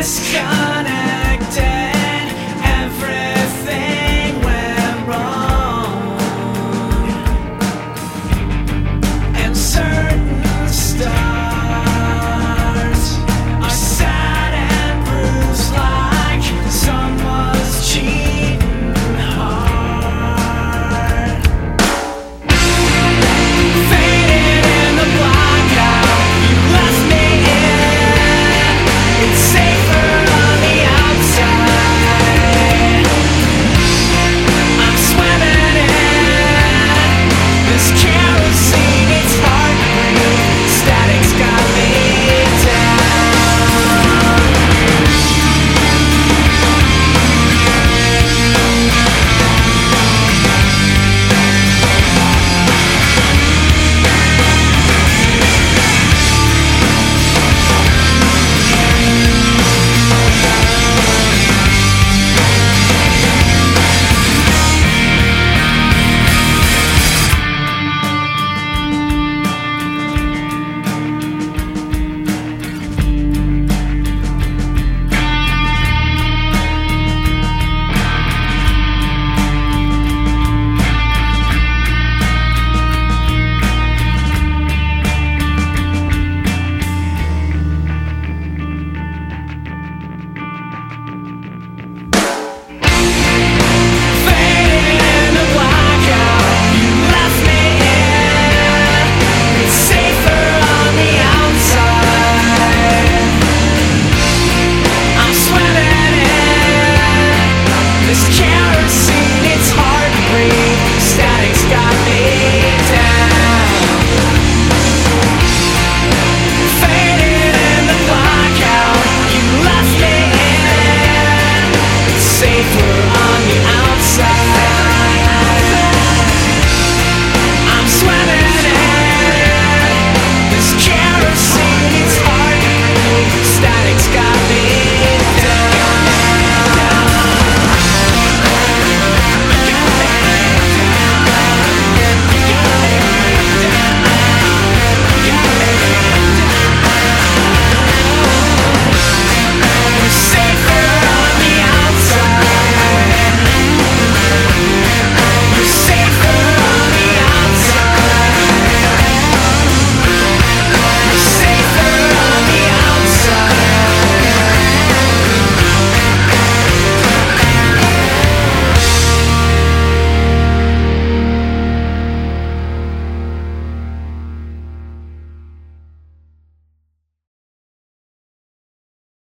disconnect.